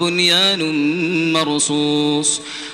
بنيان مرصوص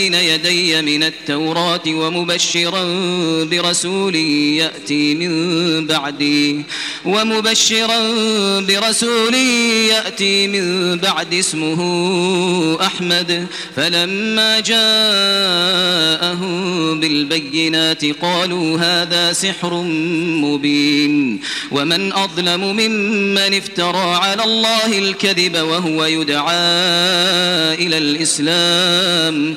يدي من التوراة ومبشرا برسول يأتي من بعدي ومبشرا برسول يأتي من بعد اسمه أحمد. فلما جاءهم بالبينات قالوا هذا سحر مبين. ومن أظلم ممن افترى على الله الكذب وهو يدعى إلى الإسلام.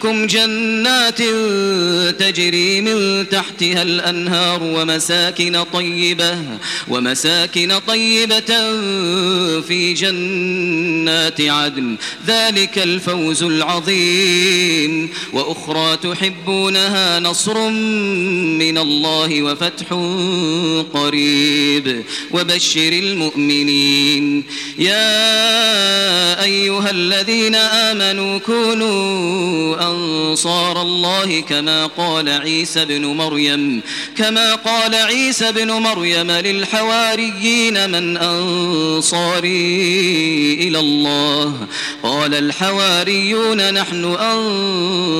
لكم جنات تجري من تحتها الأنهار ومساكن طيبة ومساكن طيبة في جنات عدن. ذلك الفوز العظيم. وأخرى تحبونها نصر من الله وفتح قريب. وبشر المؤمنين. يا أيها الذين آمنوا كونوا أنصار الله كما قال عيسى بن مريم كما قال عيسى بن مريم للحواريين من أنصاري إلى الله. قال الحواريون نحن أنصار